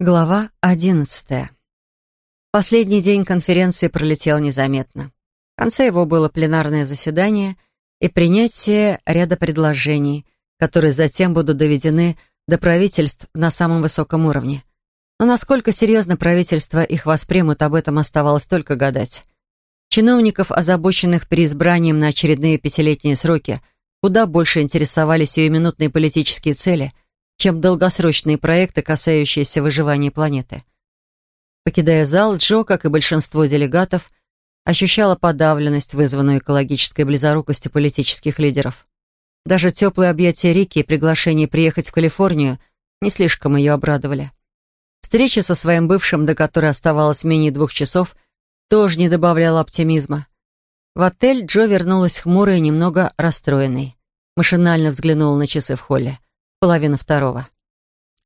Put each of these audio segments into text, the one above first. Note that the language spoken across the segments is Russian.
Глава одиннадцатая. Последний день конференции пролетел незаметно. В конце его было пленарное заседание и принятие ряда предложений, которые затем будут доведены до правительств на самом высоком уровне. Но насколько серьезно правительства их воспримут, об этом оставалось только гадать. Чиновников, озабоченных переизбранием на очередные пятилетние сроки, куда больше интересовали сиюминутные политические цели – чем долгосрочные проекты, касающиеся выживания планеты. Покидая зал, Джо, как и большинство делегатов, ощущала подавленность, вызванную экологической близорукостью политических лидеров. Даже теплые объятия Рики и приглашение приехать в Калифорнию не слишком ее обрадовали. Встреча со своим бывшим, до которой оставалось менее двух часов, тоже не добавляла оптимизма. В отель Джо вернулась хмурой и немного расстроенной. Машинально взглянула на часы в холле половина второго.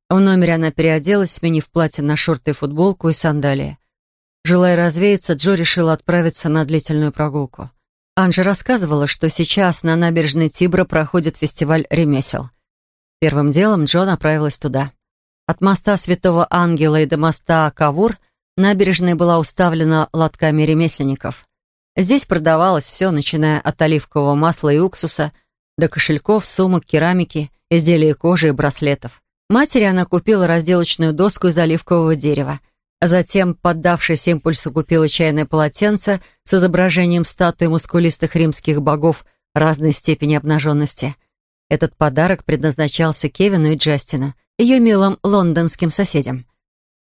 В номере она переоделась, сменив платье на шорты и футболку и сандалии. Желая развеяться, Джо решила отправиться на длительную прогулку. Анжа рассказывала, что сейчас на набережной Тибра проходит фестиваль ремесел. Первым делом Джо направилась туда. От моста Святого Ангела и до моста Кавур набережная была уставлена лотками ремесленников. Здесь продавалось все, начиная от оливкового масла и уксуса до кошельков, сумок, керамики изделия кожи и браслетов. Матери она купила разделочную доску из оливкового дерева, а затем, поддавшись импульсу, купила чайное полотенце с изображением статуи мускулистых римских богов разной степени обнаженности. Этот подарок предназначался Кевину и Джастину, ее милым лондонским соседям.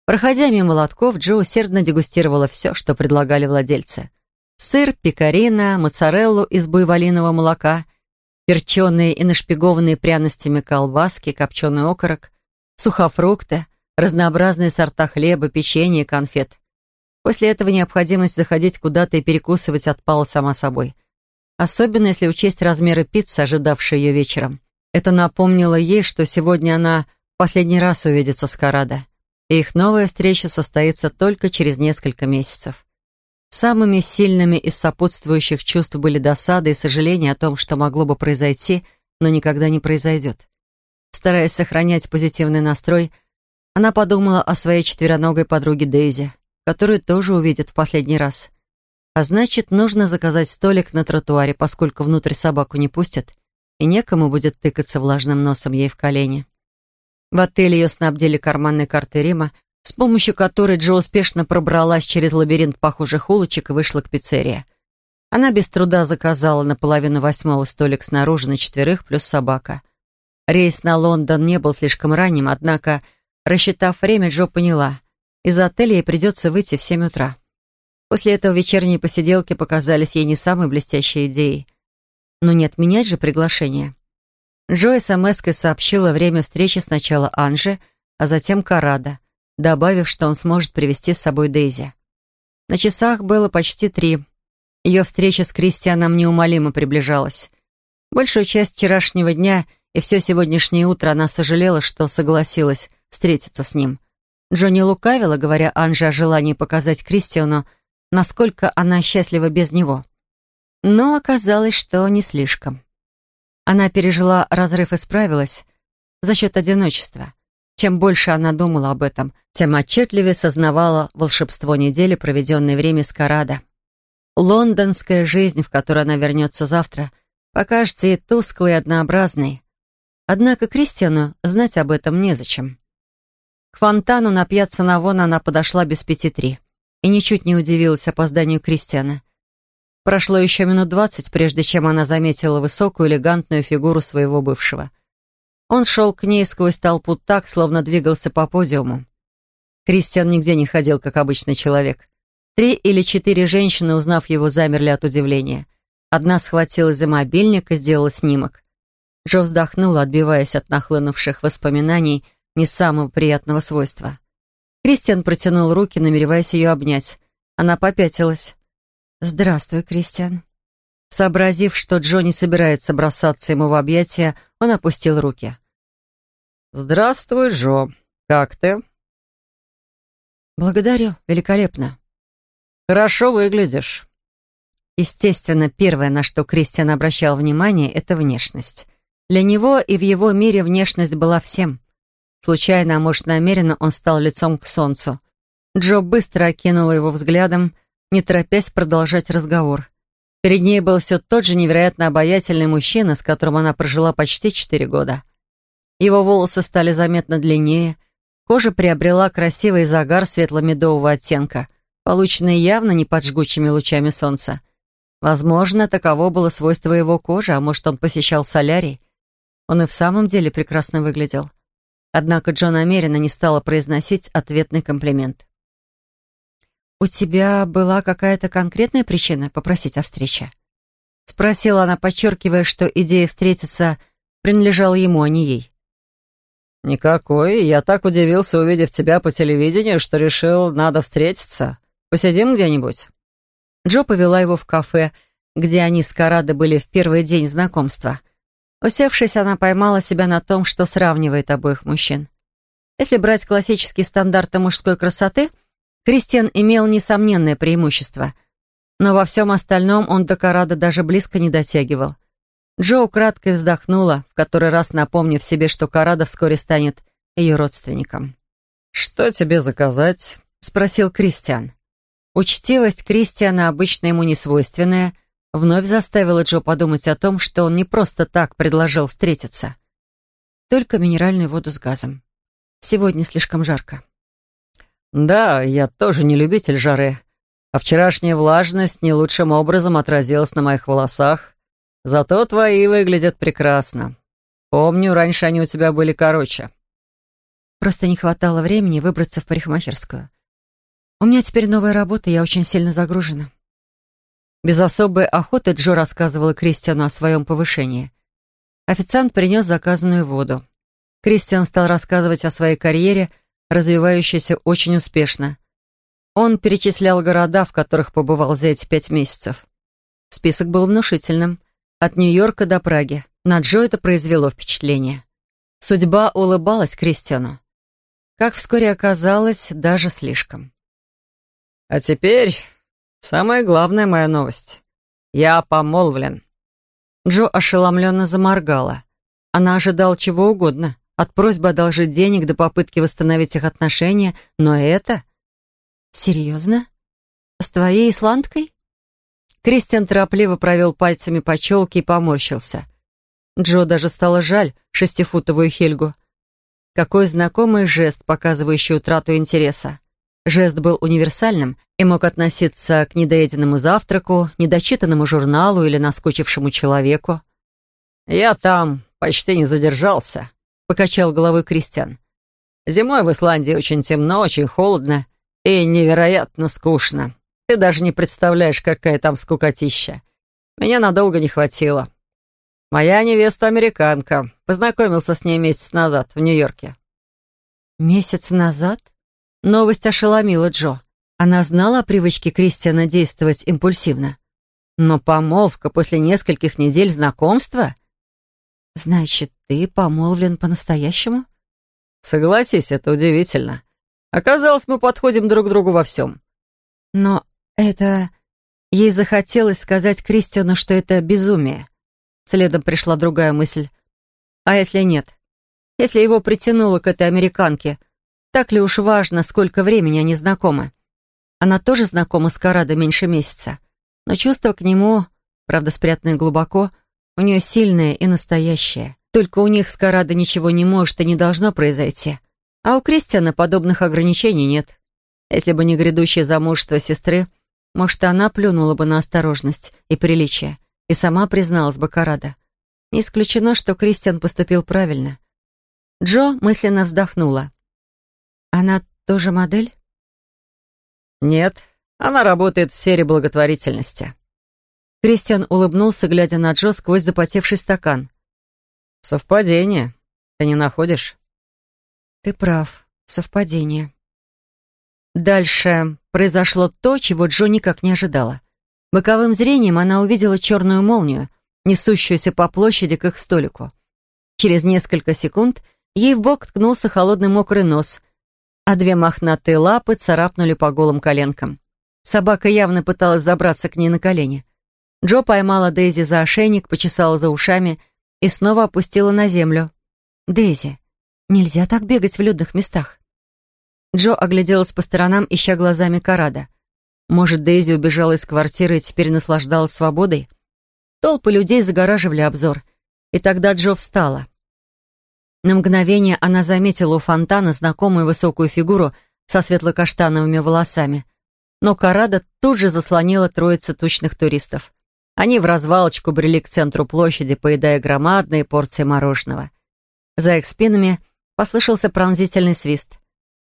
Проходя мимо лотков, Джо усердно дегустировала все, что предлагали владельцы. Сыр, пекарина, моцареллу из буйволиного молока — перченые и нашпигованные пряностями колбаски, копченый окорок, сухофрукты, разнообразные сорта хлеба, печенье, конфет. После этого необходимость заходить куда-то и перекусывать отпала сама собой. Особенно если учесть размеры пиццы, ожидавшей ее вечером. Это напомнило ей, что сегодня она последний раз увидится с Карадо, и их новая встреча состоится только через несколько месяцев. Самыми сильными из сопутствующих чувств были досада и сожаление о том, что могло бы произойти, но никогда не произойдет. Стараясь сохранять позитивный настрой, она подумала о своей четвероногой подруге Дейзи, которую тоже увидит в последний раз. А значит, нужно заказать столик на тротуаре, поскольку внутрь собаку не пустят, и некому будет тыкаться влажным носом ей в колени. В отеле ее снабдили карманной картой Рима, с помощью которой Джо успешно пробралась через лабиринт похожих улочек и вышла к пиццерии. Она без труда заказала на половину восьмого столик снаружи на четверых плюс собака. Рейс на Лондон не был слишком ранним, однако, рассчитав время, Джо поняла, из отеля ей придется выйти в семь утра. После этого вечерние посиделки показались ей не самой блестящей идеей. Но не отменять же приглашение. Джо смс-кой сообщила время встречи сначала Анже, а затем Карада — добавив, что он сможет привести с собой Дейзи. На часах было почти три. Ее встреча с Кристианом неумолимо приближалась. Большую часть вчерашнего дня и все сегодняшнее утро она сожалела, что согласилась встретиться с ним. Джонни лукавила, говоря Анже о желании показать Кристиану, насколько она счастлива без него. Но оказалось, что не слишком. Она пережила разрыв и справилась за счет одиночества. Чем больше она думала об этом, тем отчетливее сознавала волшебство недели, проведенной время с Карадо. Лондонская жизнь, в которую она вернется завтра, покажется ей тусклой и однообразной. Однако Кристиану знать об этом незачем. К фонтану на пьяцца Навон она подошла без пяти три и ничуть не удивилась опозданию Кристиана. Прошло еще минут двадцать, прежде чем она заметила высокую элегантную фигуру своего бывшего — он шел к ней сквозь толпу так, словно двигался по подиуму. Кристиан нигде не ходил, как обычный человек. Три или четыре женщины, узнав его, замерли от удивления. Одна схватилась за мобильник и сделала снимок. Джо вздохнула, отбиваясь от нахлынувших воспоминаний не самого приятного свойства. Кристиан протянул руки, намереваясь ее обнять. Она попятилась. «Здравствуй, Кристиан». Сообразив, что Джо не собирается бросаться ему в объятия, он опустил руки. «Здравствуй, Джо. Как ты?» «Благодарю. Великолепно». «Хорошо выглядишь». Естественно, первое, на что Кристиан обращал внимание, это внешность. Для него и в его мире внешность была всем. Случайно, а может, намеренно, он стал лицом к солнцу. Джо быстро окинула его взглядом, не торопясь продолжать разговор. Перед ней был все тот же невероятно обаятельный мужчина, с которым она прожила почти четыре года. Его волосы стали заметно длиннее, кожа приобрела красивый загар светло-медового оттенка, полученный явно не под жгучими лучами солнца. Возможно, таково было свойство его кожи, а может, он посещал солярий. Он и в самом деле прекрасно выглядел. Однако Джо намеренно не стала произносить ответный комплимент. «У тебя была какая-то конкретная причина попросить о встрече?» Спросила она, подчеркивая, что идея встретиться принадлежала ему, а не ей. «Никакой. Я так удивился, увидев тебя по телевидению, что решил, надо встретиться. Посидим где-нибудь?» Джо повела его в кафе, где они с Карадо были в первый день знакомства. Усевшись, она поймала себя на том, что сравнивает обоих мужчин. Если брать классические стандарты мужской красоты, Кристиан имел несомненное преимущество. Но во всем остальном он до Карадо даже близко не дотягивал. Джо украдкой вздохнула, в который раз напомнив себе, что Карадо вскоре станет ее родственником. «Что тебе заказать?» — спросил Кристиан. Учтивость Кристиана, обычно ему не свойственная, вновь заставила Джо подумать о том, что он не просто так предложил встретиться. Только минеральную воду с газом. Сегодня слишком жарко. «Да, я тоже не любитель жары. А вчерашняя влажность не лучшим образом отразилась на моих волосах. Зато твои выглядят прекрасно. Помню, раньше они у тебя были короче». Просто не хватало времени выбраться в парикмахерскую. У меня теперь новая работа, я очень сильно загружена. Без особой охоты Джо рассказывала Кристиану о своем повышении. Официант принес заказанную воду. Кристиан стал рассказывать о своей карьере, развивающейся очень успешно. Он перечислял города, в которых побывал за эти пять месяцев. Список был внушительным. От Нью-Йорка до Праги. На Джо это произвело впечатление. Судьба улыбалась Кристиану. Как вскоре оказалось, даже слишком. А теперь самая главная моя новость. Я помолвлен. Джо ошеломленно заморгала. Она ожидала чего угодно. От просьбы одолжить денег до попытки восстановить их отношения. Но это... Серьезно? С твоей исландкой? Кристиан торопливо провел пальцами по челке и поморщился. Джо даже стало жаль шестифутовую Хельгу. Какой знакомый жест, показывающий утрату интереса. Жест был универсальным и мог относиться к недоеденному завтраку, недочитанному журналу или наскучившему человеку. «Я там почти не задержался», — покачал головой Кристиан. «Зимой в Исландии очень темно, очень холодно и невероятно скучно. Ты даже не представляешь, какая там скукотища. Меня надолго не хватило. Моя невеста американка. Познакомился с ней месяц назад в Нью-Йорке». «Месяц назад?» Новость ошеломила Джо. Она знала о привычке Кристиана действовать импульсивно. Но помолвка после нескольких недель знакомства? Значит, ты помолвлен по-настоящему? Согласись, это удивительно. Оказалось, мы подходим друг к другу во всем. Но это... Ей захотелось сказать Кристиану, что это безумие. Следом пришла другая мысль. А если нет? Если его притянуло к этой американке — так ли уж важно, сколько времени они знакомы? Она тоже знакома с Карадо меньше месяца. Но чувство к нему, правда спрятанное глубоко, у нее сильное и настоящее. Только у них с Карадо ничего не может и не должно произойти. А у Кристиана подобных ограничений нет. Если бы не грядущее замужество сестры, может, она плюнула бы на осторожность и приличие, и сама призналась бы Карадо. Не исключено, что Кристиан поступил правильно. Джо мысленно вздохнула. Она тоже модель? Нет, она работает в сфере благотворительности. Кристиан улыбнулся, глядя на Джо сквозь запотевший стакан. Совпадение. Ты не находишь? Ты прав. Совпадение. Дальше произошло то, чего Джо никак не ожидала. Боковым зрением она увидела черную молнию, несущуюся по площади к их столику. Через несколько секунд ей в бок ткнулся холодный мокрый нос, а две мохнатые лапы царапнули по голым коленкам. Собака явно пыталась забраться к ней на колени. Джо поймала Дейзи за ошейник, почесала за ушами и снова опустила на землю. «Дейзи, Нельзя так бегать в людных местах. Джо огляделась по сторонам, ища глазами Карада. Может, Дейзи убежала из квартиры и теперь наслаждалась свободой? Толпы людей загораживали обзор. И тогда Джо встала. На мгновение она заметила у фонтана знакомую высокую фигуру со светло-каштановыми волосами. Но Карада тут же заслонила троица тучных туристов. Они в развалочку брели к центру площади, поедая громадные порции мороженого. За их спинами послышался пронзительный свист.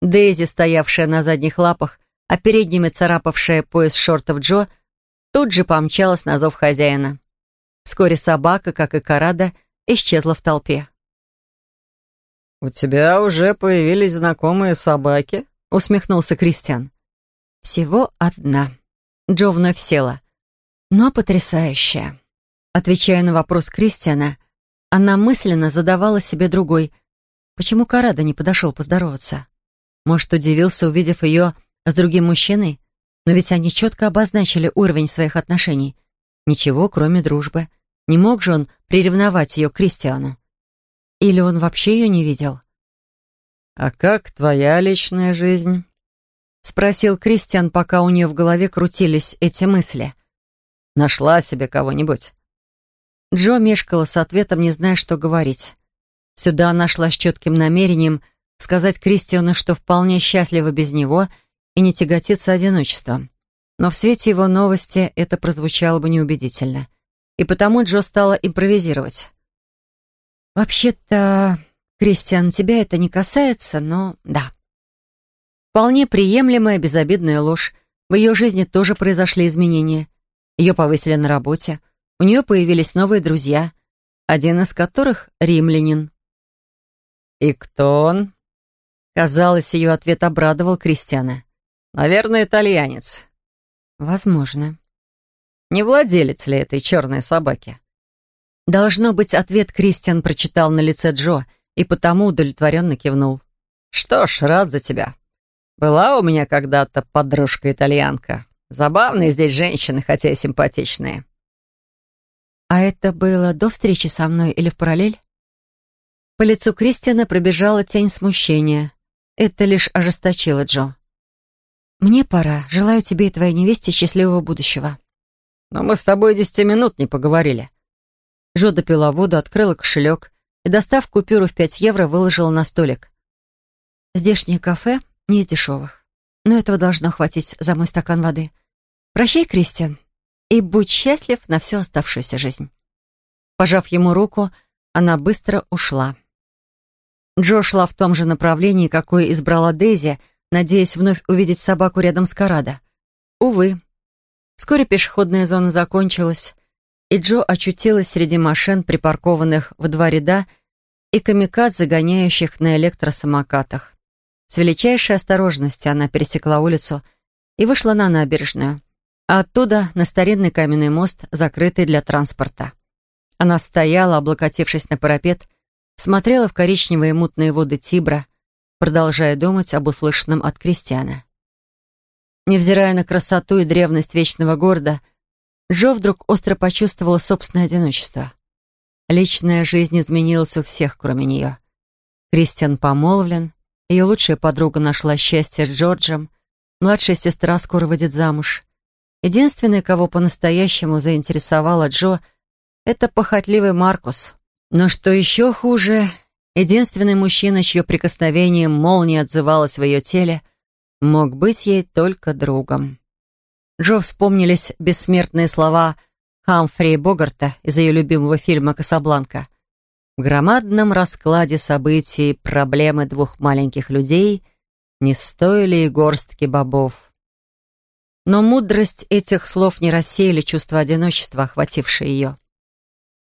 Дейзи, стоявшая на задних лапах, а передними царапавшая пояс шортов Джо, тут же помчалась на зов хозяина. Вскоре собака, как и Карада, исчезла в толпе. «У тебя уже появились знакомые собаки?» — усмехнулся Кристиан. «Всего одна». Джо вновь села. «Но потрясающая». Отвечая на вопрос Кристиана, она мысленно задавала себе другой. Почему Карада не подошел поздороваться? Может, удивился, увидев ее с другим мужчиной? Но ведь они четко обозначили уровень своих отношений. Ничего, кроме дружбы. Не мог же он приревновать ее к Кристиану? Или он вообще ее не видел? «А как твоя личная жизнь?» — спросил Кристиан, пока у нее в голове крутились эти мысли. «Нашла себе кого-нибудь?» Джо мешкала с ответом, не зная, что говорить. Сюда она шла с четким намерением — сказать Кристиану, что вполне счастлива без него и не тяготится одиночеством. Но в свете его новости это прозвучало бы неубедительно. И потому Джо стала импровизировать. «Вообще-то, Кристиан, тебя это не касается, но да». Вполне приемлемая, безобидная ложь. В ее жизни тоже произошли изменения. Ее повысили на работе. У нее появились новые друзья, один из которых — римлянин. «И кто он?» Казалось, ее ответ обрадовал Кристиана. «Наверное, итальянец». «Возможно». «Не владелец ли этой черной собаки?» Должно быть, ответ Кристиан прочитал на лице Джо и потому удовлетворенно кивнул. «Что ж, рад за тебя. Была у меня когда-то подружка-итальянка. Забавные здесь женщины, хотя и симпатичные». «А это было до встречи со мной или в параллель?» По лицу Кристиана пробежала тень смущения. Это лишь ожесточило Джо. «Мне пора. Желаю тебе и твоей невесте счастливого будущего». «Но мы с тобой десяти минут не поговорили». Джо допила воду, открыла кошелек и, достав купюру в пять евро, выложила на столик. «Здешнее кафе не из дешевых, но этого должно хватить за мой стакан воды. Прощай, Кристиан, и будь счастлив на всю оставшуюся жизнь». Пожав ему руку, она быстро ушла. Джо шла в том же направлении, какое избрала Дейзи, надеясь вновь увидеть собаку рядом с Карадо. Увы. Вскоре пешеходная зона закончилась, и Джо очутилась среди машин, припаркованных в два ряда, и камикад, загоняющих на электросамокатах. С величайшей осторожностью она пересекла улицу и вышла на набережную, а оттуда на старинный каменный мост, закрытый для транспорта. Она стояла, облокотившись на парапет, смотрела в коричневые мутные воды Тибра, продолжая думать об услышанном от Кристиана. Невзирая на красоту и древность вечного города, Джо вдруг остро почувствовала собственное одиночество. Личная жизнь изменилась у всех, кроме нее. Кристиан помолвлен, ее лучшая подруга нашла счастье с Джорджем, младшая сестра скоро выйдет замуж. Единственный, кого по-настоящему заинтересовала Джо, это похотливый Маркус, но что еще хуже, единственный мужчина, чье прикосновение молния отзывалось в ее теле, мог быть ей только другом. Джо вспомнились бессмертные слова Хамфри Богарта из ее любимого фильма «Касабланка». В громадном раскладе событий проблемы двух маленьких людей не стоили и горстки бобов. Но мудрость этих слов не рассеяли чувство одиночества, охватившее ее.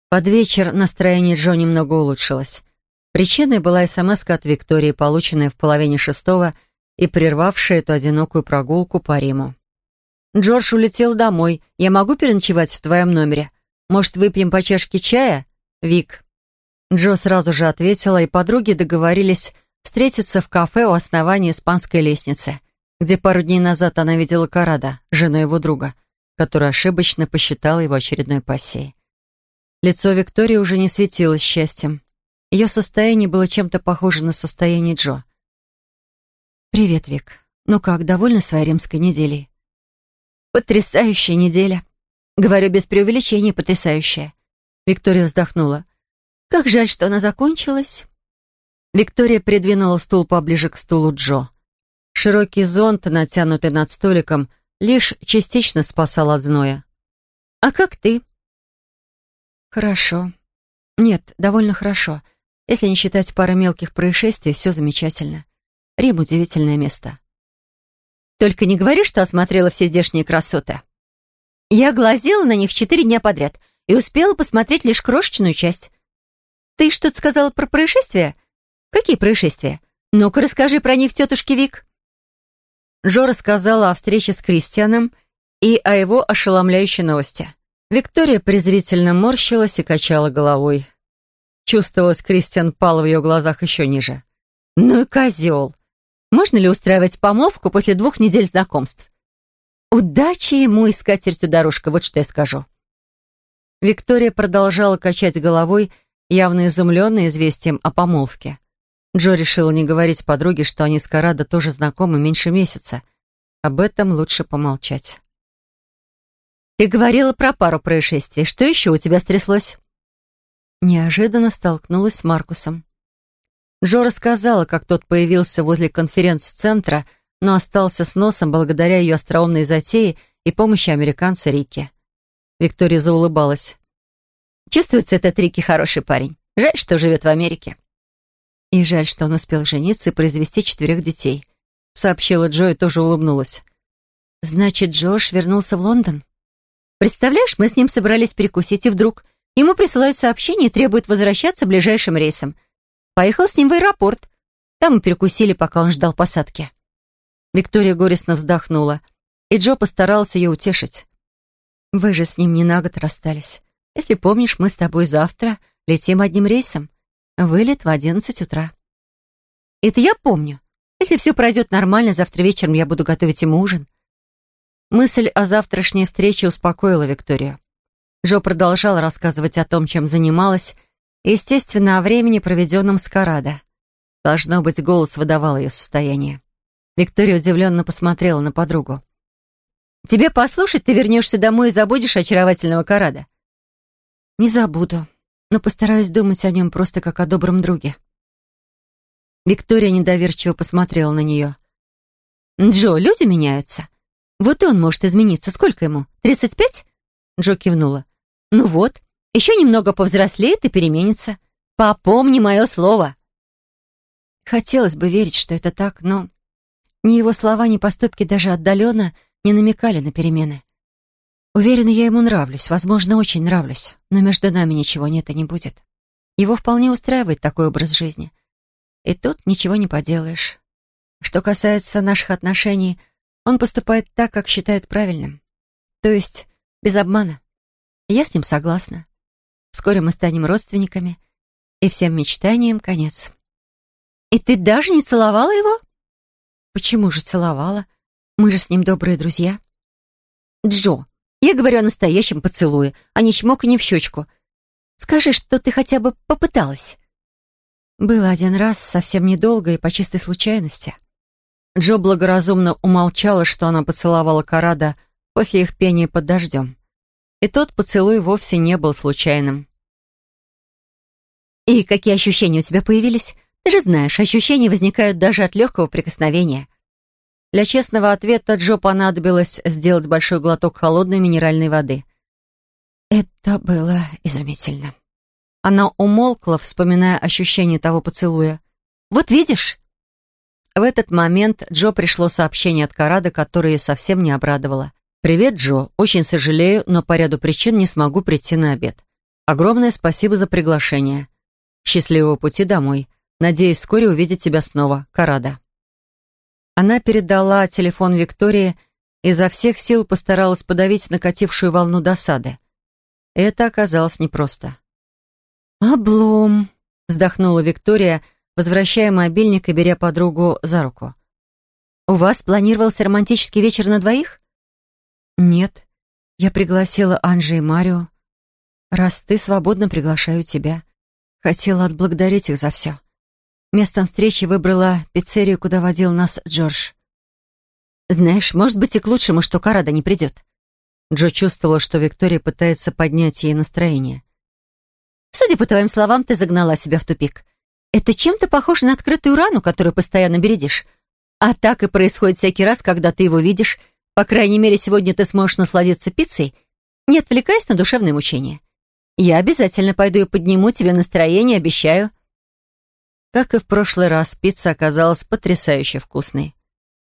Под вечер настроение Джо немного улучшилось. Причиной была смс от Виктории, полученная в половине шестого и прервавшая эту одинокую прогулку по Риму. «Джордж улетел домой. Я могу переночевать в твоем номере? Может, выпьем по чашке чая?» «Вик». Джо сразу же ответила, и подруги договорились встретиться в кафе у основания испанской лестницы, где пару дней назад она видела Карада, жену его друга, которая ошибочно посчитала его очередной пассией. Лицо Виктории уже не светилось счастьем. Ее состояние было чем-то похоже на состояние Джо. «Привет, Вик. Ну как, довольна своей римской неделей?» «Потрясающая неделя. Говорю без преувеличения, потрясающая». Виктория вздохнула. «Как жаль, что она закончилась». Виктория придвинула стул поближе к стулу Джо. Широкий зонт, натянутый над столиком, лишь частично спасал от зноя. «А как ты?» «Хорошо. Нет, довольно хорошо. Если не считать пары мелких происшествий, все замечательно. Рим — удивительное место». «Только не говори, что осмотрела все здешние красоты». «Я глазела на них четыре дня подряд и успела посмотреть лишь крошечную часть. Ты что-то сказала про происшествия? Какие происшествия? Ну-ка расскажи про них тетушке Вик». Джо рассказала о встрече с Кристианом и о его ошеломляющей новости. Виктория презрительно морщилась и качала головой. Чувствовалось, Кристиан пал в ее глазах еще ниже. «Ну и козел! Можно ли устраивать помолвку после двух недель знакомств? Удачи ему и скатертью дорожка, вот что я скажу». Виктория продолжала качать головой, явно изумленная известием о помолвке. Джо решила не говорить подруге, что они с Карадо тоже знакомы меньше месяца. Об этом лучше помолчать. «Ты говорила про пару происшествий. Что еще у тебя стряслось?» Неожиданно столкнулась с Маркусом. Джо рассказала, как тот появился возле конференц-центра, но остался с носом благодаря ее остроумной затее и помощи американца Рики. Виктория заулыбалась. «Чувствуется этот Рики хороший парень. Жаль, что живет в Америке». «И жаль, что он успел жениться и произвести четверых детей», сообщила Джо и тоже улыбнулась. «Значит, Джош вернулся в Лондон?» Представляешь, мы с ним собрались перекусить, и вдруг ему присылают сообщение и требуют возвращаться ближайшим рейсом. Поехал с ним в аэропорт. Там мы перекусили, пока он ждал посадки. Виктория горестно вздохнула, и Джо постарался ее утешить. «Вы же с ним не на год расстались. Если помнишь, мы с тобой завтра летим одним рейсом. Вылет в одиннадцать утра». «Это я помню. Если все пройдет нормально, завтра вечером я буду готовить ему ужин. Мысль о завтрашней встрече успокоила Викторию. Джо продолжала рассказывать о том, чем занималась, естественно, о времени, проведенном с Карадо. Должно быть, голос выдавал ее состояние. Виктория удивленно посмотрела на подругу. «Тебе послушать, ты вернешься домой и забудешь очаровательного Карада?» «Не забуду, но постараюсь думать о нем просто как о добром друге». Виктория недоверчиво посмотрела на нее. «Джо, люди меняются. Вот и он может измениться. Сколько ему? Тридцать пять?» Джо кивнула. «Ну вот, еще немного повзрослеет и переменится. Попомни мое слово». Хотелось бы верить, что это так, но ни его слова, ни поступки даже отдаленно не намекали на перемены. Уверена, я ему нравлюсь, возможно, очень нравлюсь, но между нами ничего нет и не будет. Его вполне устраивает такой образ жизни. И тут ничего не поделаешь. Что касается наших отношений, он поступает так, как считает правильным. То есть без обмана. Я с ним согласна. Вскоре мы станем родственниками, и всем мечтаниям конец. И ты даже не целовала его? Почему же целовала? Мы же с ним добрые друзья. Джо, я говорю о настоящем поцелуе, а не чмоканье в щечку. Скажи, что ты хотя бы попыталась. Было один раз, совсем недолго и по чистой случайности. Джо благоразумно умолчала, что она поцеловала Карада после их пения под дождем. И тот поцелуй вовсе не был случайным. «И какие ощущения у тебя появились? Ты же знаешь, ощущения возникают даже от легкого прикосновения». Для честного ответа Джо понадобилось сделать большой глоток холодной минеральной воды. Это было изумительно. Она умолкла, вспоминая ощущение того поцелуя. «Вот видишь?» В этот момент Джо пришло сообщение от Карада, которое ее совсем не обрадовало. «Привет, Джо. Очень сожалею, но по ряду причин не смогу прийти на обед. Огромное спасибо за приглашение. Счастливого пути домой. Надеюсь, вскоре увидеть тебя снова. Карада». Она передала телефон Виктории и изо всех сил постаралась подавить накатившую волну досады. Это оказалось непросто. «Облом», — вздохнула Виктория, — возвращая мобильник и беря подругу за руку. «У вас планировался романтический вечер на двоих?» «Нет. Я пригласила Анжи и Марио. Раз ты свободно, приглашаю тебя. Хотела отблагодарить их за все. Местом встречи выбрала пиццерию, куда водил нас Джордж. «Знаешь, может быть и к лучшему, что Карада не придет». Джо чувствовала, что Виктория пытается поднять ей настроение. «Судя по твоим словам, ты загнала себя в тупик. Это чем-то похоже на открытую рану, которую постоянно бередишь. А так и происходит всякий раз, когда ты его видишь. По крайней мере, сегодня ты сможешь насладиться пиццей, не отвлекаясь на душевные мучения. Я обязательно пойду и подниму тебе настроение, обещаю». Как и в прошлый раз, пицца оказалась потрясающе вкусной.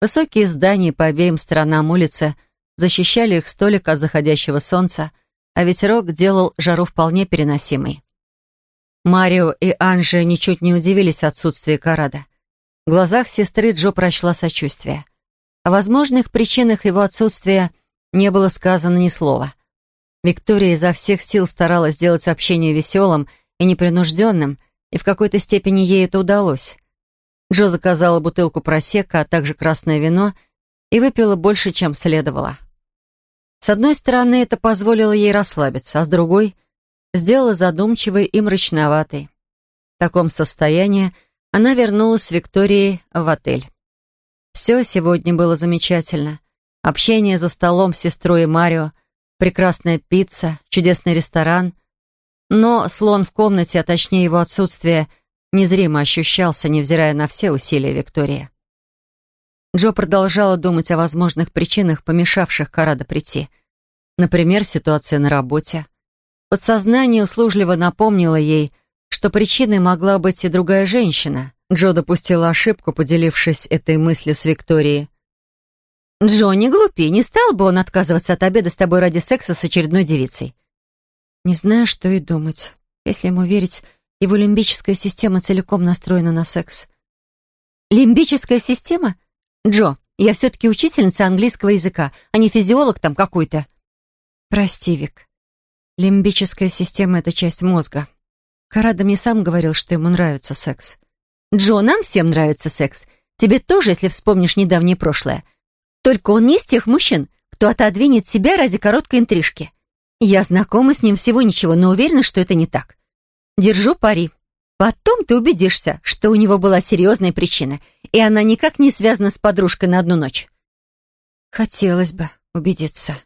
Высокие здания по обеим сторонам улицы защищали их столик от заходящего солнца, а ветерок делал жару вполне переносимой. Марио и Анжи ничуть не удивились отсутствию Карада. В глазах сестры Джо прочла сочувствие. О возможных причинах его отсутствия не было сказано ни слова. Виктория изо всех сил старалась сделать общение веселым и непринужденным, и в какой-то степени ей это удалось. Джо заказала бутылку просека, а также красное вино и выпила больше, чем следовало. С одной стороны, это позволило ей расслабиться, а с другой — сделала задумчивой и мрачноватой. В таком состоянии она вернулась с Викторией в отель. Все сегодня было замечательно. Общение за столом с сестрой и Марио, прекрасная пицца, чудесный ресторан. Но слон в комнате, а точнее его отсутствие, незримо ощущался, невзирая на все усилия Виктории. Джо продолжала думать о возможных причинах, помешавших Карадо прийти. Например, ситуация на работе — Подсознание услужливо напомнило ей, что причиной могла быть и другая женщина. Джо допустила ошибку, поделившись этой мыслью с Викторией. «Джо, не глупи, не стал бы он отказываться от обеда с тобой ради секса с очередной девицей?» «Не знаю, что и думать. Если ему верить, его лимбическая система целиком настроена на секс». «Лимбическая система? Джо, я все-таки учительница английского языка, а не физиолог там какой-то». «Прости, Вик. Лимбическая система — это часть мозга. Карада мне сам говорил, что ему нравится секс. «Джо, нам всем нравится секс. Тебе тоже, если вспомнишь недавнее прошлое. Только он не из тех мужчин, кто отодвинет себя ради короткой интрижки. Я знакома с ним всего ничего, но уверена, что это не так. Держу пари. Потом ты убедишься, что у него была серьезная причина, и она никак не связана с подружкой на одну ночь». «Хотелось бы убедиться».